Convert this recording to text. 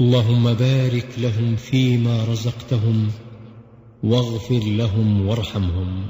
اللهم بارك لهم فيما رزقتهم واغفر لهم وارحمهم.